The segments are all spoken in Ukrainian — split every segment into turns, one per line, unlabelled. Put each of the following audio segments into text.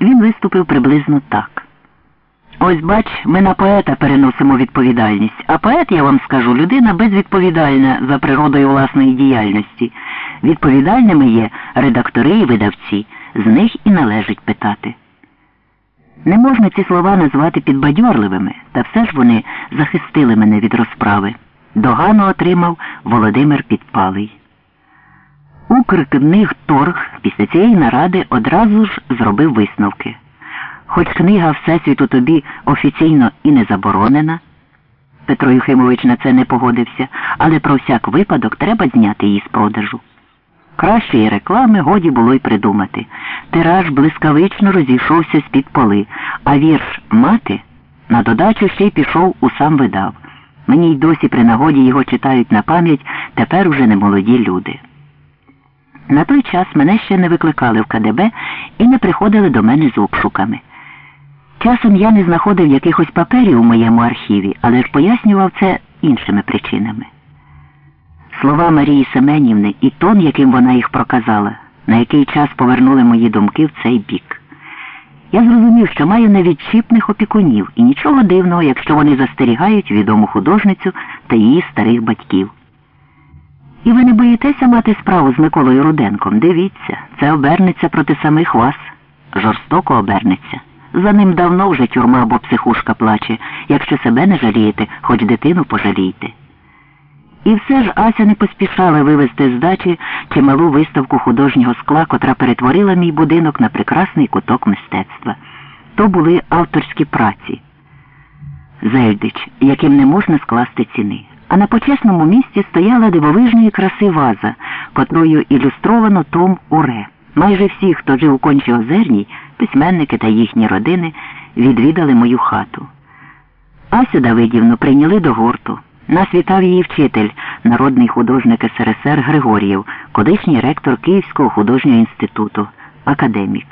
він виступив приблизно так. Ось бач, ми на поета переносимо відповідальність, а поет, я вам скажу, людина безвідповідальна за природою власної діяльності. Відповідальними є редактори і видавці, з них і належить питати. Не можна ці слова назвати підбадьорливими, та все ж вони захистили мене від розправи. Догану отримав Володимир Підпалий. Укркнигторг після цієї наради одразу ж зробив висновки. Хоч книга Всесвіту тобі офіційно і не заборонена, Петро Юхимович на це не погодився, але про всяк випадок треба зняти її з продажу. Кращої реклами годі було й придумати. Тираж блискавично розійшовся з-під поли, а вірш мати на додачу ще й пішов у сам видав. Мені й досі при нагоді його читають на пам'ять тепер уже не молоді люди. На той час мене ще не викликали в КДБ і не приходили до мене з обшуками. Часом я не знаходив якихось паперів у моєму архіві, але ж пояснював це іншими причинами. Слова Марії Семенівни і тон, яким вона їх проказала, на який час повернули мої думки в цей бік. Я зрозумів, що маю невідчіпних опікунів, і нічого дивного, якщо вони застерігають відому художницю та її старих батьків. І ви не боїтеся мати справу з Миколою Руденком? Дивіться, це обернеться проти самих вас. Жорстоко обернеться. За ним давно вже тюрма або психушка плаче. Якщо себе не жалієте, хоч дитину пожалійте. І все ж Ася не поспішала вивезти з дачі чималу виставку художнього скла, котра перетворила мій будинок на прекрасний куток мистецтва. То були авторські праці. Зельдич, яким не можна скласти ціни. А на почесному місці стояла дивовижної краси ваза, котрою ілюстровано Том Уре. Майже всі, хто жив у кончі озерній, письменники та їхні родини, відвідали мою хату. Асю Давидівну прийняли до гурту. Нас вітав її вчитель, народний художник СРСР Григор'єв, колишній ректор Київського художнього інституту, академік.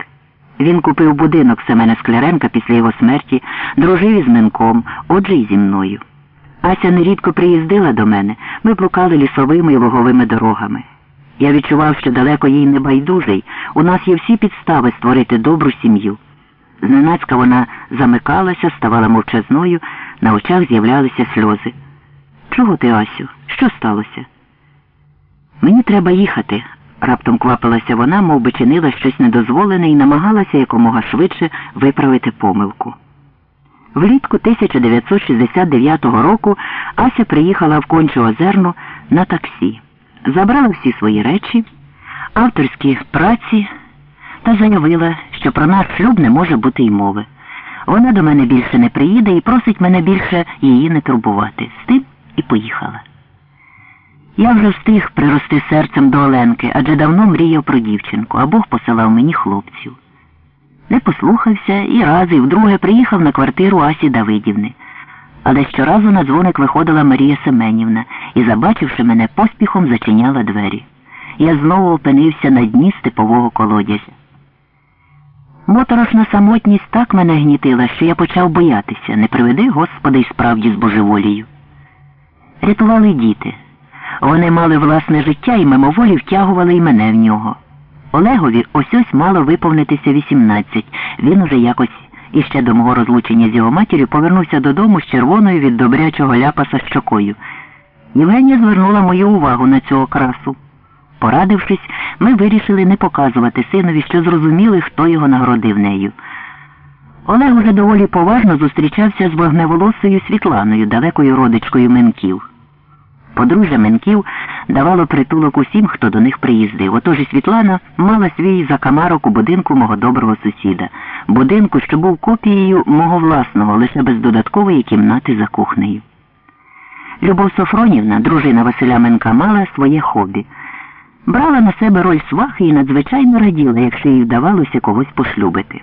Він купив будинок Семена Скляренка після його смерті, дружив із Минком, отже й зі мною. Ася нерідко приїздила до мене, ми блукали лісовими і луговими дорогами. Я відчував, що далеко їй не байдужий, у нас є всі підстави створити добру сім'ю. Зненацька вона замикалася, ставала мовчазною, на очах з'являлися сльози. Чого ти, Асю? Що сталося? Мені треба їхати, раптом квапилася вона, мов би чинила щось недозволене і намагалася якомога швидше виправити помилку. Влітку 1969 року Ася приїхала в Кончу Озерну на таксі, забрала всі свої речі, авторські праці та заявила, що про наш шлюб не може бути й мови. Вона до мене більше не приїде і просить мене більше її не турбувати. З тим і поїхала. Я вже встиг прирости серцем до Оленки, адже давно мріяв про дівчинку, а Бог посилав мені хлопців. Не послухався і раз, і вдруге приїхав на квартиру Асі Давидівни. Але щоразу на дзвоник виходила Марія Семенівна і, забачивши мене, поспіхом зачиняла двері. Я знову опинився на дні степового колодязя. Моторошна самотність так мене гнітила, що я почав боятися, не приведи, Господи, й справді з божеволію. Рятували діти. Вони мали власне життя і мимоволі втягували й мене в нього. Олегові ось ось мало виповнитися 18. Він уже якось іще до мого розлучення з його матір'ю повернувся додому з червоною від добрячого ляпаса щокою. Євгенія звернула мою увагу на цю окрасу. Порадившись, ми вирішили не показувати синові, що зрозуміли, хто його нагородив нею. Олег уже доволі поважно зустрічався з вогневолосою Світланою, далекою родичкою Менків. Подружжя Менків давало притулок усім, хто до них приїздив. Отож і Світлана мала свій закамарок у будинку мого доброго сусіда, будинку, що був копією мого власного, лише без додаткової кімнати за кухнею. Любов Софронівна, дружина Василя Менка, мала своє хобі. Брала на себе роль свахи і надзвичайно раділа, якщо їй вдавалося когось пошлюбити.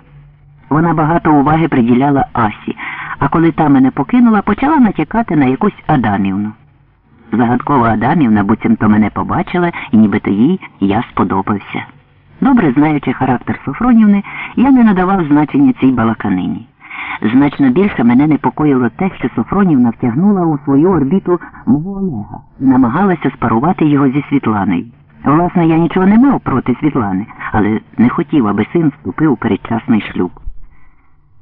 Вона багато уваги приділяла Асі, а коли та мене покинула, почала натякати на якусь Адамівну. Загадкова Адамівна буцімто мене побачила і нібито їй я сподобався. Добре знаючи характер Софронівни, я не надавав значення цій балаканині. Значно більше мене непокоїло те, що Софронівна втягнула у свою орбіту мого Олега намагалася спарувати його зі Світланою. Власне, я нічого не мав проти Світлани, але не хотів, аби син вступив у передчасний шлюб.